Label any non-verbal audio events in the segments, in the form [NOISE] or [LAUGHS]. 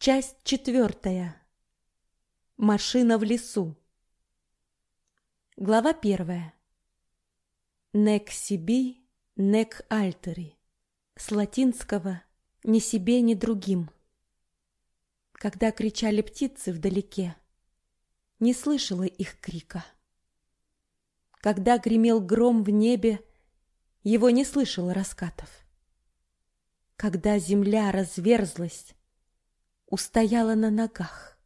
Часть четвертая. Машина в лесу. Глава первая. Нек сиби, нек альтери. С латинского «ни себе, ни другим». Когда кричали птицы вдалеке, не слышала их крика. Когда гремел гром в небе, его не слышала раскатов. Когда земля разверзлась, устояла на ногах.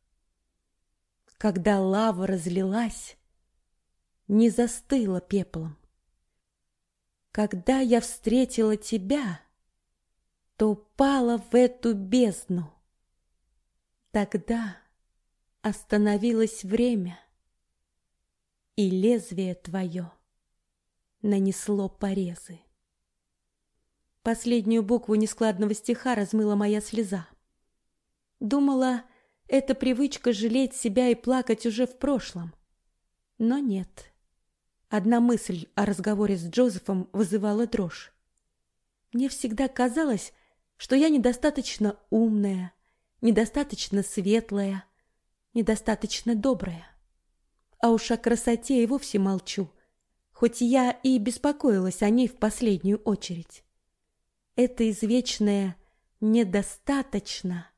Когда лава разлилась, не застыла пеплом. Когда я встретила тебя, то упала в эту бездну. Тогда остановилось время, и лезвие твое нанесло порезы. Последнюю букву нескладного стиха размыла моя слеза. Думала, это привычка жалеть себя и плакать уже в прошлом. Но нет. Одна мысль о разговоре с Джозефом вызывала дрожь. Мне всегда казалось, что я недостаточно умная, недостаточно светлая, недостаточно добрая. А уж о красоте и вовсе молчу, хоть я и беспокоилась о ней в последнюю очередь. Это извечное «недостаточно»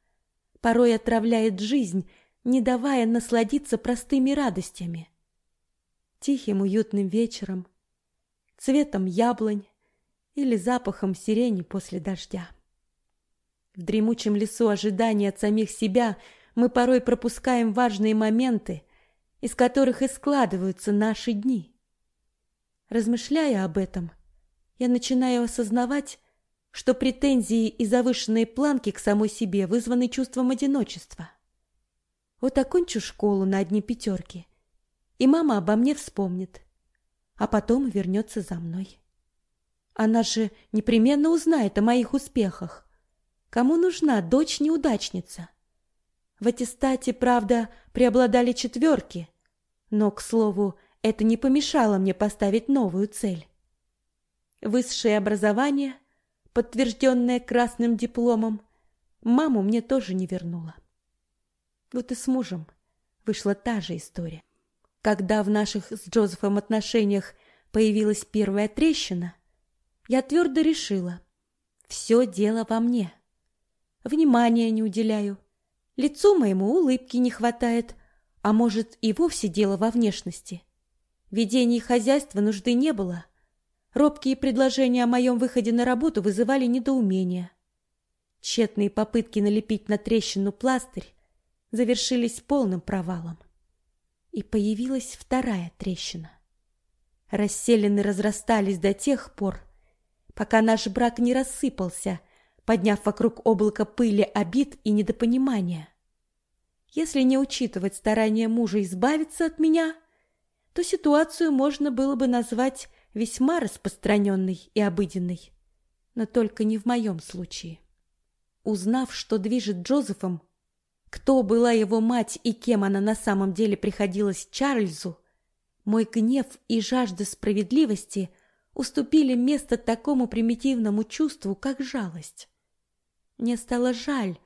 порой отравляет жизнь, не давая насладиться простыми радостями. Тихим уютным вечером, цветом яблонь или запахом сирени после дождя. В дремучем лесу ожидания от самих себя мы порой пропускаем важные моменты, из которых и складываются наши дни. Размышляя об этом, я начинаю осознавать, что претензии и завышенные планки к самой себе вызваны чувством одиночества. Вот окончу школу на одни пятерки, и мама обо мне вспомнит, а потом вернется за мной. Она же непременно узнает о моих успехах. Кому нужна дочь-неудачница? В аттестате, правда, преобладали четверки, но, к слову, это не помешало мне поставить новую цель. Высшее образование – подтвержденная красным дипломом, маму мне тоже не вернула. Вот и с мужем вышла та же история. Когда в наших с Джозефом отношениях появилась первая трещина, я твердо решила, все дело во мне. Внимания не уделяю, лицу моему улыбки не хватает, а может и вовсе дело во внешности. В ведении хозяйства нужды не было — Робкие предложения о моем выходе на работу вызывали недоумение. Тщетные попытки налепить на трещину пластырь завершились полным провалом. И появилась вторая трещина. Расселены разрастались до тех пор, пока наш брак не рассыпался, подняв вокруг облако пыли обид и недопонимания. Если не учитывать старания мужа избавиться от меня, то ситуацию можно было бы назвать весьма распространенный и обыденный, но только не в моем случае. Узнав, что движет Джозефом, кто была его мать и кем она на самом деле приходилась Чарльзу, мой гнев и жажда справедливости уступили место такому примитивному чувству, как жалость. Мне стало жаль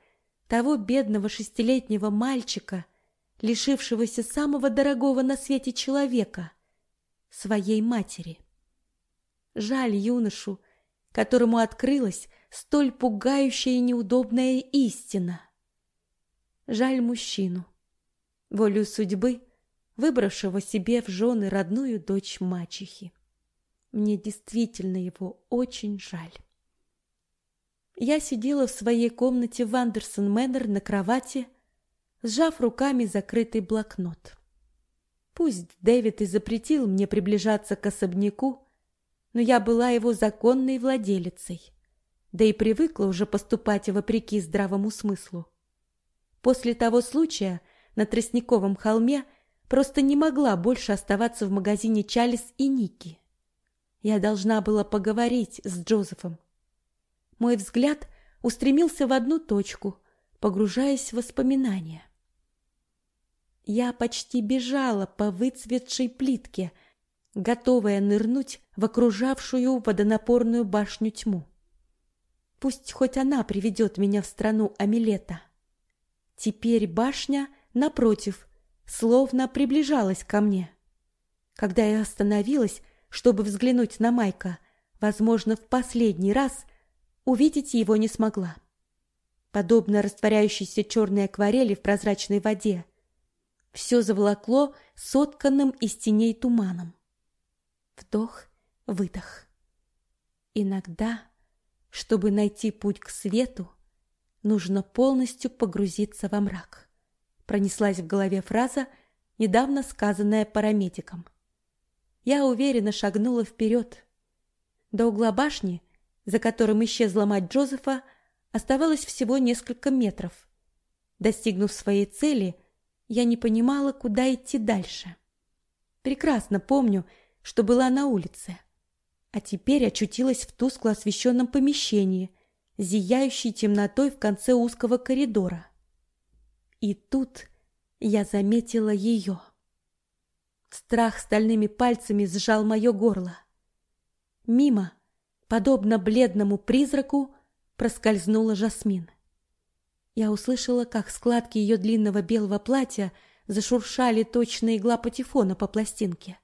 того бедного шестилетнего мальчика, лишившегося самого дорогого на свете человека, своей матери. Жаль юношу, которому открылась столь пугающая и неудобная истина. Жаль мужчину, волю судьбы, выбравшего себе в жены родную дочь мачехи. Мне действительно его очень жаль. Я сидела в своей комнате в Андерсон Мэннер на кровати, сжав руками закрытый блокнот. Пусть Дэвид и запретил мне приближаться к особняку, но я была его законной владелицей, да и привыкла уже поступать вопреки здравому смыслу. После того случая на Тростниковом холме просто не могла больше оставаться в магазине Чалис и Ники. Я должна была поговорить с Джозефом. Мой взгляд устремился в одну точку, погружаясь в воспоминания. Я почти бежала по выцветшей плитке – готовая нырнуть в окружавшую водонапорную башню тьму. Пусть хоть она приведет меня в страну Амилета. Теперь башня, напротив, словно приближалась ко мне. Когда я остановилась, чтобы взглянуть на Майка, возможно, в последний раз, увидеть его не смогла. Подобно растворяющейся черной акварели в прозрачной воде, все заволокло сотканным из теней туманом. Вдох, выдох. Иногда, чтобы найти путь к свету, нужно полностью погрузиться во мрак. Пронеслась в голове фраза, недавно сказанная парамедиком. Я уверенно шагнула вперед. До угла башни, за которым исчезла мать Джозефа, оставалось всего несколько метров. Достигнув своей цели, я не понимала, куда идти дальше. Прекрасно помню, что была на улице, а теперь очутилась в тускло освещенном помещении, зияющей темнотой в конце узкого коридора. И тут я заметила ее. Страх стальными пальцами сжал мое горло. Мимо, подобно бледному призраку, проскользнула Жасмин. Я услышала, как складки ее длинного белого платья зашуршали точно игла патефона по пластинке.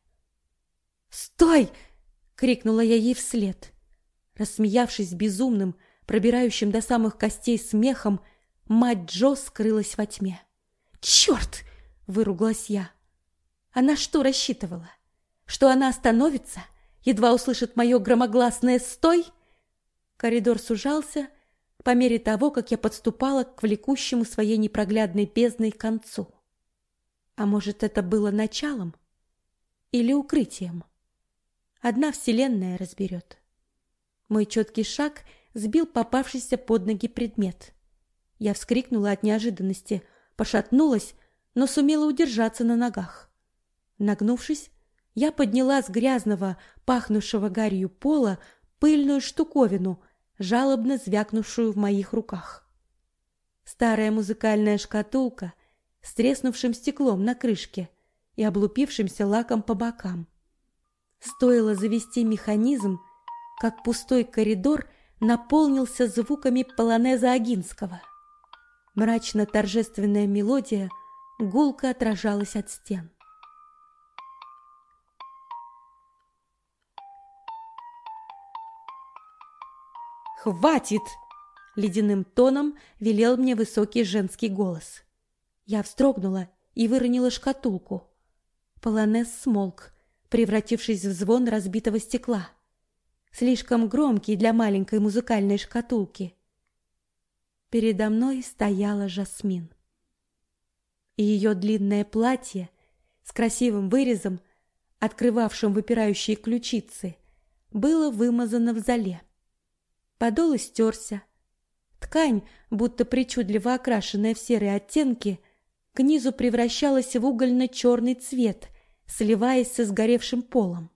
«Стой!» — крикнула я ей вслед. Рассмеявшись безумным, пробирающим до самых костей смехом, мать Джо скрылась во тьме. «Черт!» — выругалась я. Она что рассчитывала? Что она остановится, едва услышит мое громогласное «стой»? Коридор сужался по мере того, как я подступала к влекущему своей непроглядной бездной концу. А может, это было началом или укрытием? Одна вселенная разберет. Мой четкий шаг сбил попавшийся под ноги предмет. Я вскрикнула от неожиданности, пошатнулась, но сумела удержаться на ногах. Нагнувшись, я подняла с грязного, пахнувшего гарью пола пыльную штуковину, жалобно звякнувшую в моих руках. Старая музыкальная шкатулка с треснувшим стеклом на крышке и облупившимся лаком по бокам. Стоило завести механизм, как пустой коридор наполнился звуками полонеза Агинского. Мрачно-торжественная мелодия гулко отражалась от стен. «Хватит!» — ледяным тоном велел мне высокий женский голос. Я вздрогнула и выронила шкатулку. Полонез смолк, превратившись в звон разбитого стекла. Слишком громкий для маленькой музыкальной шкатулки. Передо мной стояла Жасмин. И ее длинное платье с красивым вырезом, открывавшим выпирающие ключицы, было вымазано в зале. Подол истерся. Ткань, будто причудливо окрашенная в серые оттенки, к низу превращалась в угольно-черный цвет, сливаясь со сгоревшим полом.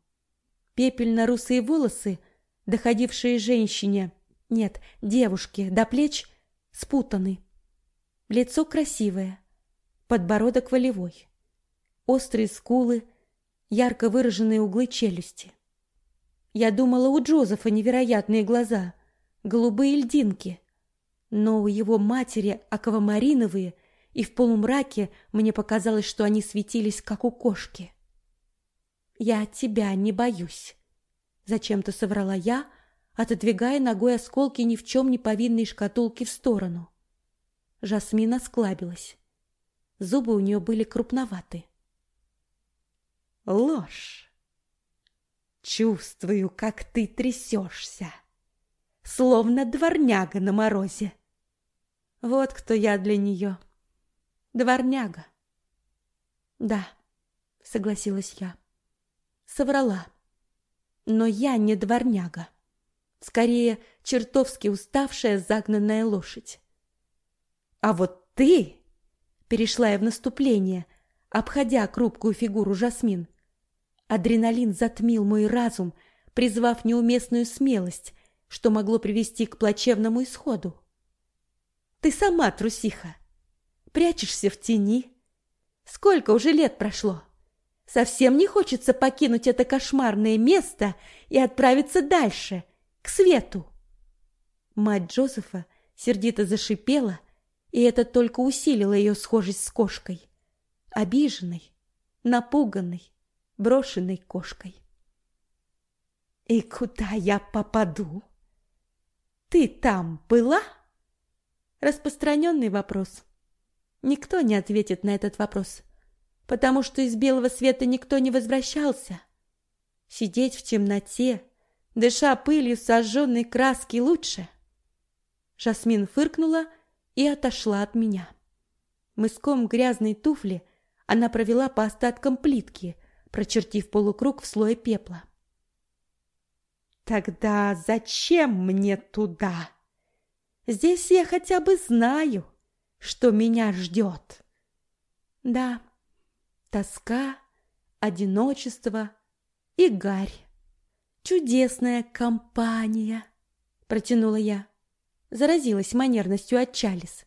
Пепельно-русые волосы, доходившие женщине, нет, девушке, до плеч, спутаны. Лицо красивое, подбородок волевой, острые скулы, ярко выраженные углы челюсти. Я думала, у Джозефа невероятные глаза, голубые льдинки. Но у его матери аквамариновые, и в полумраке мне показалось, что они светились, как у кошки. «Я тебя не боюсь», — зачем-то соврала я, отодвигая ногой осколки ни в чем не повинной шкатулки в сторону. Жасмина осклабилась. Зубы у нее были крупноваты. «Ложь! Чувствую, как ты трясешься!» словно дворняга на морозе. Вот кто я для нее. Дворняга. Да, согласилась я. Соврала. Но я не дворняга. Скорее, чертовски уставшая загнанная лошадь. А вот ты, перешла я в наступление, обходя крупкую фигуру Жасмин. Адреналин затмил мой разум, призвав неуместную смелость, что могло привести к плачевному исходу. Ты сама трусиха. Прячешься в тени. Сколько уже лет прошло? Совсем не хочется покинуть это кошмарное место и отправиться дальше, к свету. Мать Джозефа сердито зашипела и это только усилило ее схожесть с кошкой. Обиженной, напуганной, брошенной кошкой. «И куда я попаду? Ты там была?» Распространенный вопрос. Никто не ответит на этот вопрос, потому что из белого света никто не возвращался. Сидеть в темноте, дыша пылью сожженной краски лучше. Жасмин фыркнула и отошла от меня. Мыском грязной туфли она провела по остаткам плитки, прочертив полукруг в слое пепла. Тогда зачем мне туда? Здесь я хотя бы знаю, что меня ждет. Да, тоска, одиночество и гарь. Чудесная компания, протянула я. Заразилась манерностью от Чалис.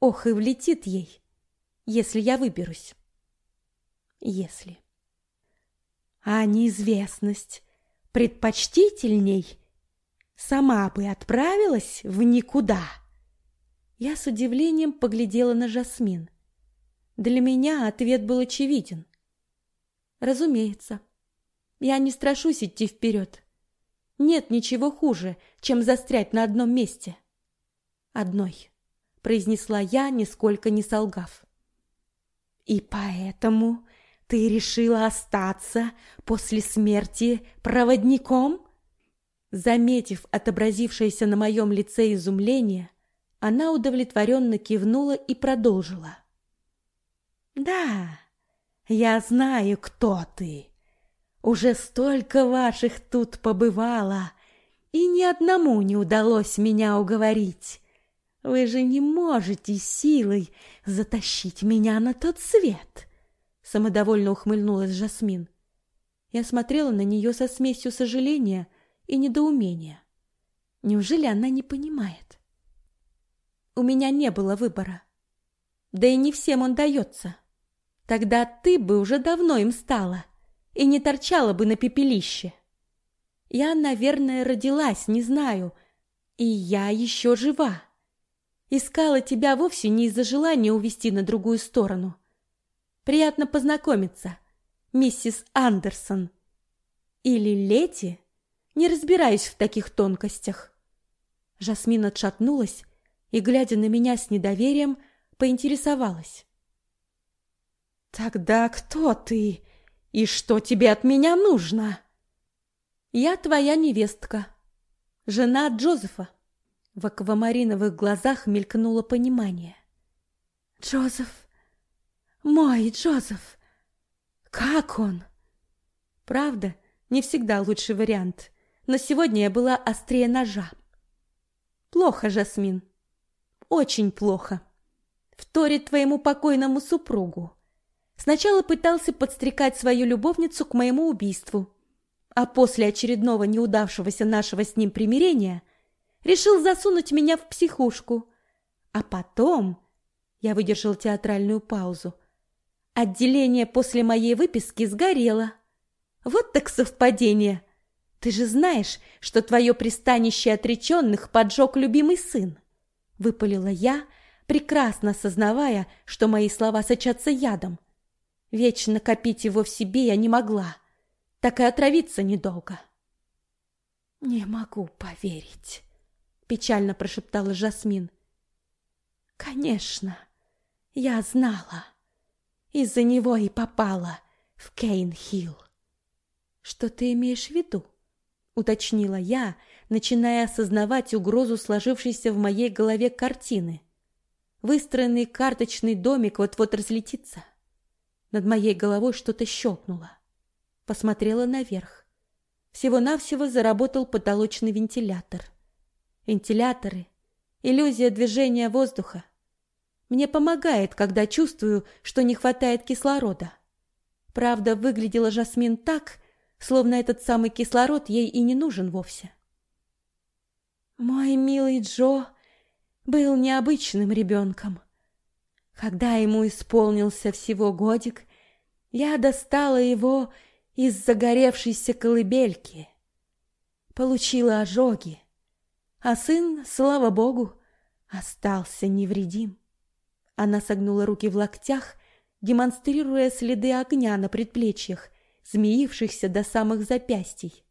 Ох, и влетит ей, если я выберусь. Если. А неизвестность предпочтительней, сама бы отправилась в никуда. Я с удивлением поглядела на Жасмин. Для меня ответ был очевиден. Разумеется, я не страшусь идти вперед. Нет ничего хуже, чем застрять на одном месте. Одной, произнесла я, нисколько не солгав. И поэтому ты решила остаться после смерти проводником? Заметив отобразившееся на моем лице изумление, она удовлетворенно кивнула и продолжила. Да, я знаю, кто ты. Уже столько ваших тут побывало, и ни одному не удалось меня уговорить. Вы же не можете силой затащить меня на тот свет. Самодовольно ухмыльнулась Жасмин. Я смотрела на нее со смесью сожаления и недоумения. Неужели она не понимает? У меня не было выбора. Да и не всем он дается. Тогда ты бы уже давно им стала и не торчала бы на пепелище. Я, наверное, родилась, не знаю, и я еще жива. Искала тебя вовсе не из-за желания увести на другую сторону. Приятно познакомиться, миссис Андерсон. Или Лети? Не разбираюсь в таких тонкостях. Жасмин отшатнулась и, глядя на меня с недоверием, поинтересовалась. «Тогда кто ты и что тебе от меня нужно?» «Я твоя невестка, жена Джозефа». В аквамариновых глазах мелькнуло понимание. «Джозеф мой Джозеф! Как он? Правда, не всегда лучший вариант, но сегодня я была острее ножа. Плохо, Жасмин. Очень плохо. Вторит твоему покойному супругу. Сначала пытался подстрекать свою любовницу к моему убийству, а после очередного неудавшегося нашего с ним примирения решил засунуть меня в психушку. А потом... Я выдержал театральную паузу. Отделение после моей выписки сгорело. Вот так совпадение. Ты же знаешь, что твое пристанище отреченных поджег любимый сын. Выпалила я, прекрасно сознавая, что мои слова сочатся ядом. Вечно копить его в себе я не могла. Так и отравиться недолго. «Не могу поверить», — печально прошептала Жасмин. «Конечно, я знала». Из-за него и попала в Кейн-Хилл. Что ты имеешь в виду? уточнила я, начиная осознавать угрозу сложившейся в моей голове картины. Выстроенный карточный домик вот-вот разлетится. Над моей головой что-то щелкнуло. Посмотрела наверх. Всего-навсего заработал потолочный вентилятор. Вентиляторы — иллюзия движения воздуха. Мне помогает, когда чувствую, что не хватает кислорода. Правда, выглядела Жасмин так, словно этот самый кислород ей и не нужен вовсе. Мой милый Джо был необычным ребенком. Когда ему исполнился всего годик, я достала его из загоревшейся колыбельки. Получила ожоги, а сын, слава богу, остался невредим. Она согнула руки в локтях, демонстрируя следы огня на предплечьях, змеившихся до самых запястий.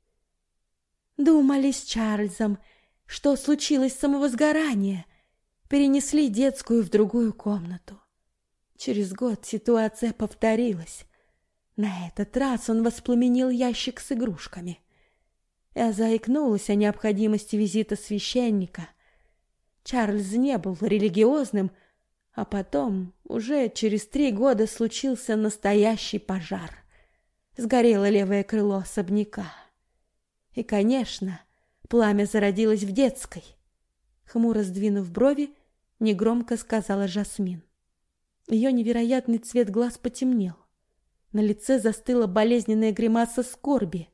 Думали с Чарльзом, что случилось самовозгорание, перенесли детскую в другую комнату. Через год ситуация повторилась. На этот раз он воспламенил ящик с игрушками. Я заикнулась о необходимости визита священника. Чарльз не был религиозным, а потом, уже через три года, случился настоящий пожар. Сгорело левое крыло особняка. И, конечно, пламя зародилось в детской. Хмуро сдвинув брови, негромко сказала Жасмин. Ее невероятный цвет глаз потемнел. На лице застыла болезненная гримаса скорби.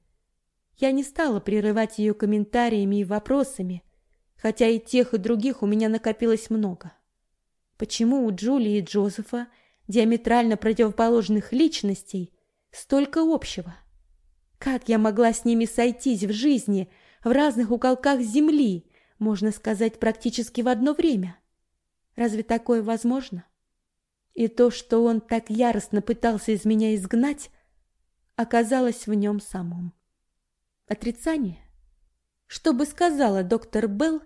Я не стала прерывать ее комментариями и вопросами, хотя и тех, и других у меня накопилось много. Почему у Джулии и Джозефа, диаметрально противоположных личностей, столько общего? Как я могла с ними сойтись в жизни, в разных уголках земли, можно сказать, практически в одно время? Разве такое возможно? И то, что он так яростно пытался из меня изгнать, оказалось в нем самом. Отрицание? Что бы сказала доктор Белл,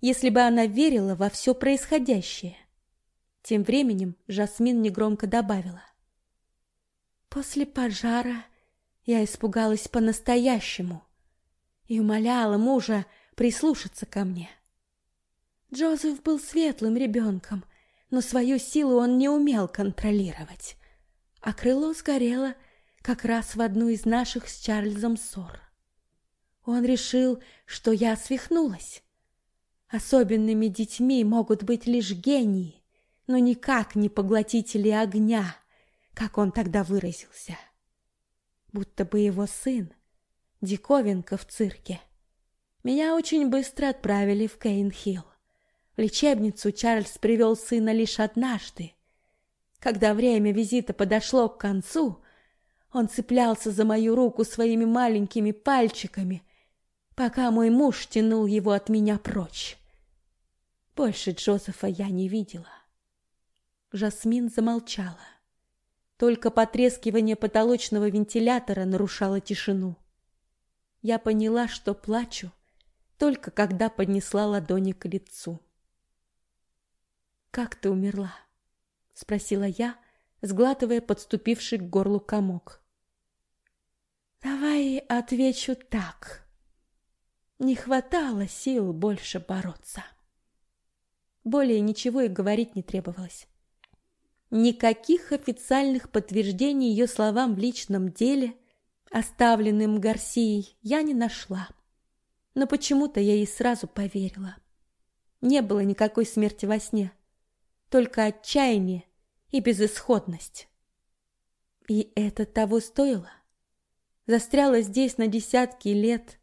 если бы она верила во все происходящее? Тем временем Жасмин негромко добавила. После пожара я испугалась по-настоящему и умоляла мужа прислушаться ко мне. Джозеф был светлым ребенком, но свою силу он не умел контролировать. А крыло сгорело как раз в одну из наших с Чарльзом ссор. Он решил, что я свихнулась. Особенными детьми могут быть лишь гении, но никак не поглотители огня, как он тогда выразился. Будто бы его сын, диковинка в цирке. Меня очень быстро отправили в Кейн-Хилл лечебницу Чарльз привел сына лишь однажды. Когда время визита подошло к концу, он цеплялся за мою руку своими маленькими пальчиками, пока мой муж тянул его от меня прочь. Больше Джозефа я не видела. Жасмин замолчала. Только потрескивание потолочного вентилятора нарушало тишину. Я поняла, что плачу, только когда поднесла ладони к лицу. «Как ты умерла?» — спросила я, сглатывая подступивший к горлу комок. «Давай отвечу так. Не хватало сил больше бороться». Более ничего и говорить не требовалось. Никаких официальных подтверждений ее словам в личном деле, оставленным Гарсией, я не нашла. Но почему-то я ей сразу поверила. Не было никакой смерти во сне только отчаяние и безысходность. И это того стоило. Застряла здесь на десятки лет.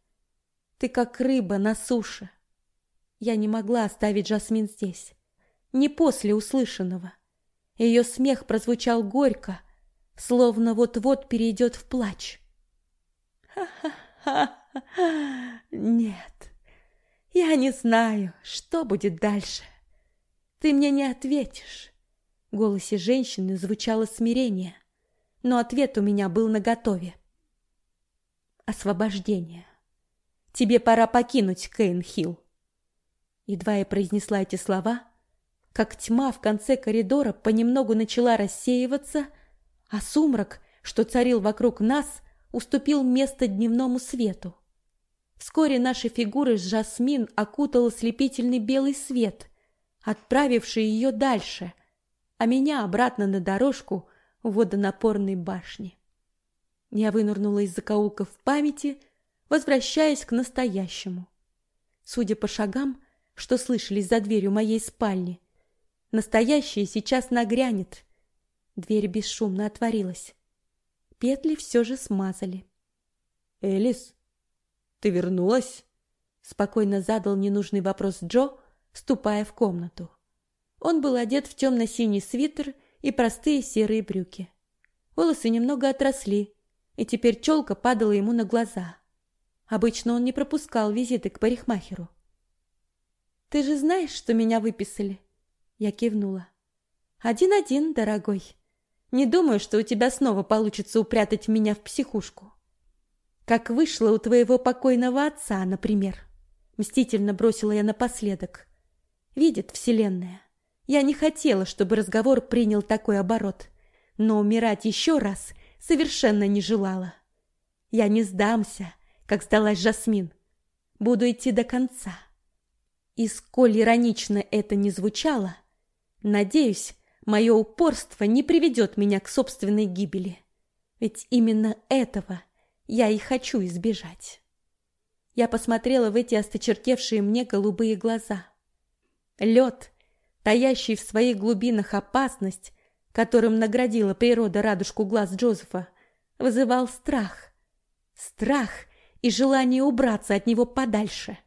Ты как рыба на суше. Я не могла оставить Жасмин здесь. Не после услышанного. Ее смех прозвучал горько, словно вот-вот перейдет в плач. Ха-ха-ха! [LAUGHS] Нет, я не знаю, что будет дальше. Ты мне не ответишь. В голосе женщины звучало смирение, но ответ у меня был наготове. Освобождение. Тебе пора покинуть Кейн-Хилл. Едва я произнесла эти слова, как тьма в конце коридора понемногу начала рассеиваться, а сумрак, что царил вокруг нас, уступил место дневному свету. Вскоре наши фигуры с Жасмин окутал ослепительный белый свет, отправивший ее дальше, а меня обратно на дорожку в водонапорной башни. Я вынырнула из закоулков в памяти, возвращаясь к настоящему. Судя по шагам, что слышались за дверью моей спальни, настоящее сейчас нагрянет. Дверь бесшумно отворилась. Петли все же смазали. «Элис, ты вернулась?» Спокойно задал ненужный вопрос Джо, ступая в комнату. Он был одет в темно-синий свитер и простые серые брюки. Волосы немного отросли, и теперь челка падала ему на глаза. Обычно он не пропускал визиты к парикмахеру. «Ты же знаешь, что меня выписали?» Я кивнула. Один-один, дорогой. Не думаю, что у тебя снова получится упрятать меня в психушку. Как вышло у твоего покойного отца, например. Мстительно бросила я напоследок. Видит Вселенная. Я не хотела, чтобы разговор принял такой оборот, но умирать еще раз совершенно не желала. Я не сдамся, как сдалась Жасмин. Буду идти до конца. И сколь иронично это не звучало, надеюсь, мое упорство не приведет меня к собственной гибели. Ведь именно этого я и хочу избежать. Я посмотрела в эти осточертевшие мне голубые глаза. Лед, таящий в своих глубинах опасность, которым наградила природа радужку глаз Джозефа, вызывал страх. Страх и желание убраться от него подальше.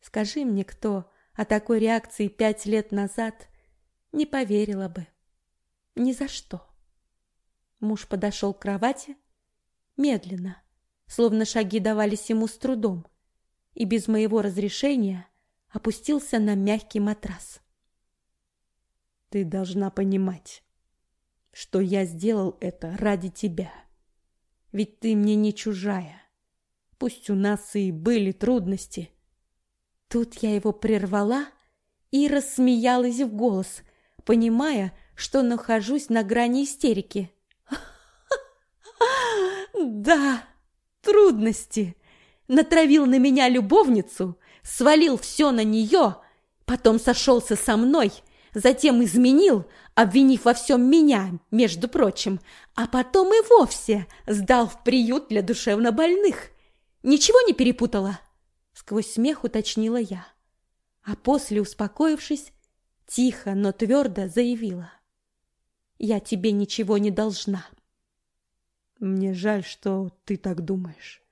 Скажи мне, кто о такой реакции пять лет назад не поверила бы. Ни за что. Муж подошел к кровати медленно, словно шаги давались ему с трудом, и без моего разрешения опустился на мягкий матрас. Ты должна понимать, что я сделал это ради тебя. Ведь ты мне не чужая. Пусть у нас и были трудности. Тут я его прервала и рассмеялась в голос, понимая, что нахожусь на грани истерики. Да, трудности. Натравил на меня любовницу, свалил все на нее, потом сошелся со мной, затем изменил, обвинив во всем меня, между прочим, а потом и вовсе сдал в приют для душевнобольных. Ничего не перепутала? Сквозь смех уточнила я. А после, успокоившись, тихо, но твердо заявила. Я тебе ничего не должна. Мне жаль, что ты так думаешь.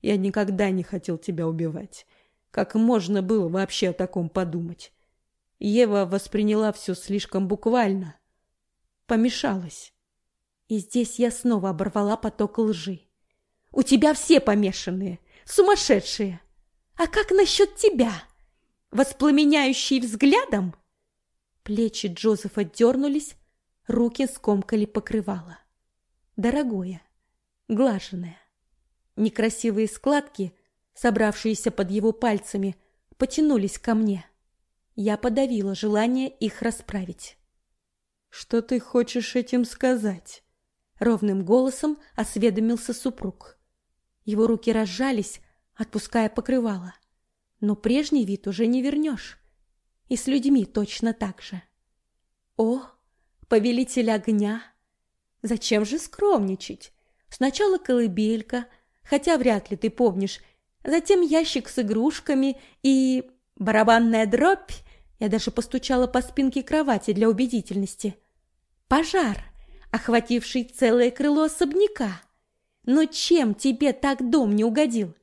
Я никогда не хотел тебя убивать. Как можно было вообще о таком подумать? Ева восприняла все слишком буквально. Помешалась. И здесь я снова оборвала поток лжи. У тебя все помешанные, сумасшедшие. А как насчет тебя? Воспламеняющий взглядом? Плечи Джозефа дернулись, руки скомкали покрывало. Дорогое, глаженное. Некрасивые складки, собравшиеся под его пальцами, потянулись ко мне. Я подавила желание их расправить. «Что ты хочешь этим сказать?» Ровным голосом осведомился супруг. Его руки разжались, отпуская покрывало. Но прежний вид уже не вернешь. И с людьми точно так же. О, повелитель огня! Зачем же скромничать? Сначала колыбелька, хотя вряд ли ты помнишь, затем ящик с игрушками и... барабанная дробь. Я даже постучала по спинке кровати для убедительности. Пожар, охвативший целое крыло особняка. Но чем тебе так дом не угодил?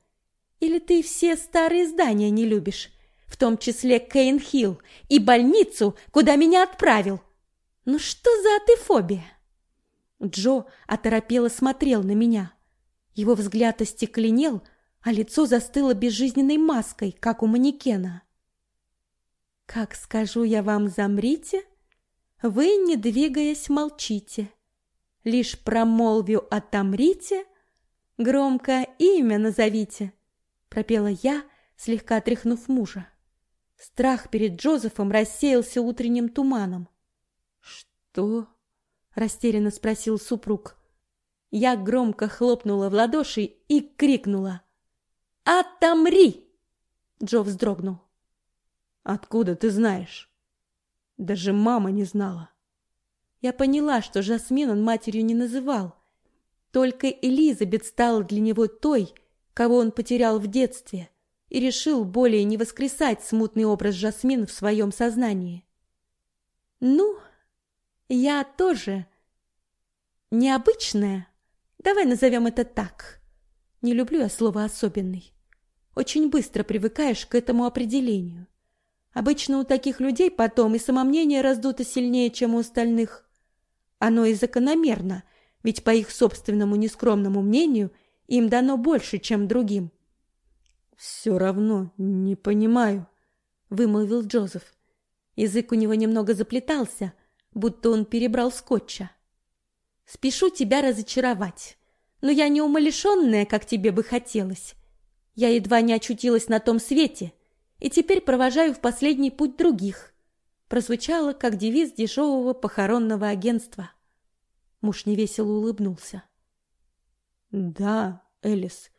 Или ты все старые здания не любишь, в том числе Кейн-Хилл и больницу, куда меня отправил? Ну что за атефобия? Джо оторопело смотрел на меня. Его взгляд остекленел, а лицо застыло безжизненной маской, как у манекена. «Как скажу я вам, замрите, вы, не двигаясь, молчите. Лишь промолвию «отомрите», громко имя назовите, пропела я, слегка тряхнув мужа. Страх перед Джозефом рассеялся утренним туманом. Что? растерянно спросил супруг. Я громко хлопнула в ладоши и крикнула: "Отомри!" Джо вздрогнул. Откуда ты знаешь? Даже мама не знала. Я поняла, что Жасмин он матерью не называл, только Элизабет стала для него той, кого он потерял в детстве, и решил более не воскресать смутный образ Жасмин в своем сознании. Ну, я тоже необычная. Давай назовем это так. Не люблю я слово особенный. Очень быстро привыкаешь к этому определению. Обычно у таких людей потом и самомнение раздуто сильнее, чем у остальных. Оно и закономерно, ведь по их собственному нескромному мнению им дано больше, чем другим. «Все равно не понимаю», — вымолвил Джозеф. Язык у него немного заплетался, будто он перебрал скотча. «Спешу тебя разочаровать, но я не умалишенная, как тебе бы хотелось. Я едва не очутилась на том свете и теперь провожаю в последний путь других», прозвучало, как девиз дешевого похоронного агентства. Муж невесело улыбнулся. «Да, Элис,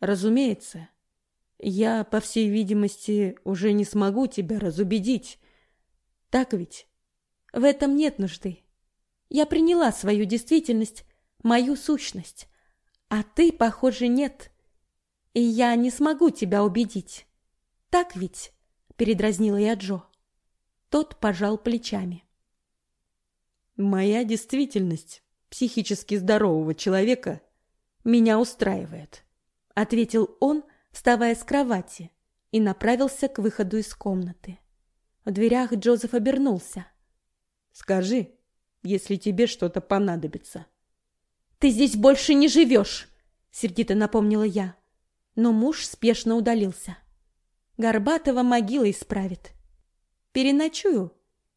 разумеется, я, по всей видимости, уже не смогу тебя разубедить. Так ведь? В этом нет нужды. Я приняла свою действительность, мою сущность. А ты, похоже, нет. И я не смогу тебя убедить. Так ведь? Передразнила я Джо. Тот пожал плечами. Моя действительность психически здорового человека меня устраивает, ответил он, вставая с кровати, и направился к выходу из комнаты. В дверях Джозеф обернулся. «Скажи, если тебе что-то понадобится». «Ты здесь больше не живешь!» — сердито напомнила я. Но муж спешно удалился. Горбатова могила исправит. Переночую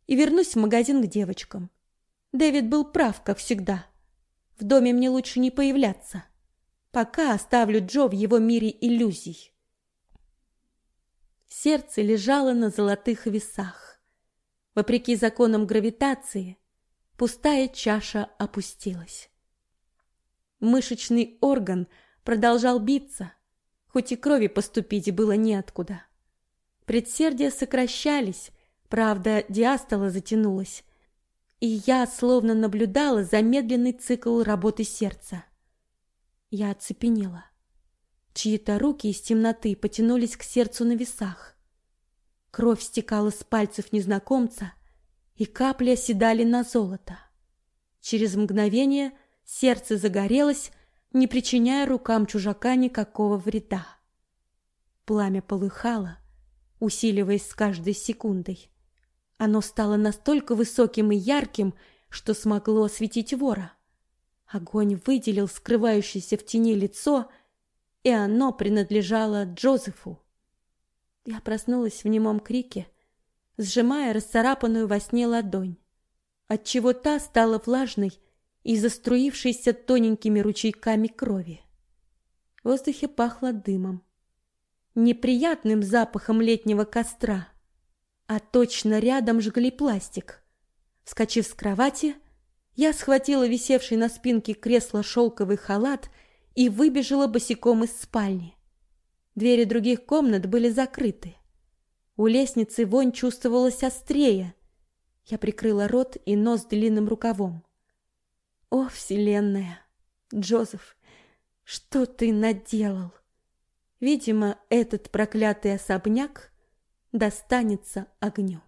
и вернусь в магазин к девочкам. Дэвид был прав, как всегда. В доме мне лучше не появляться. Пока оставлю Джо в его мире иллюзий. Сердце лежало на золотых весах. Вопреки законам гравитации, пустая чаша опустилась. Мышечный орган продолжал биться, хоть и крови поступить было неоткуда. Предсердия сокращались, правда, диастола затянулась, и я словно наблюдала замедленный цикл работы сердца. Я оцепенела. Чьи-то руки из темноты потянулись к сердцу на весах. Кровь стекала с пальцев незнакомца, и капли оседали на золото. Через мгновение сердце загорелось, не причиняя рукам чужака никакого вреда. Пламя полыхало, усиливаясь с каждой секундой. Оно стало настолько высоким и ярким, что смогло осветить вора. Огонь выделил скрывающееся в тени лицо, и оно принадлежало Джозефу. Я проснулась в немом крике, сжимая расцарапанную во сне ладонь, отчего та стала влажной и заструившейся тоненькими ручейками крови. В воздухе пахло дымом, неприятным запахом летнего костра, а точно рядом жгли пластик. Вскочив с кровати, я схватила висевший на спинке кресла шелковый халат и выбежала босиком из спальни. Двери других комнат были закрыты. У лестницы вонь чувствовалась острее. Я прикрыла рот и нос длинным рукавом. О, вселенная! Джозеф, что ты наделал? Видимо, этот проклятый особняк достанется огню.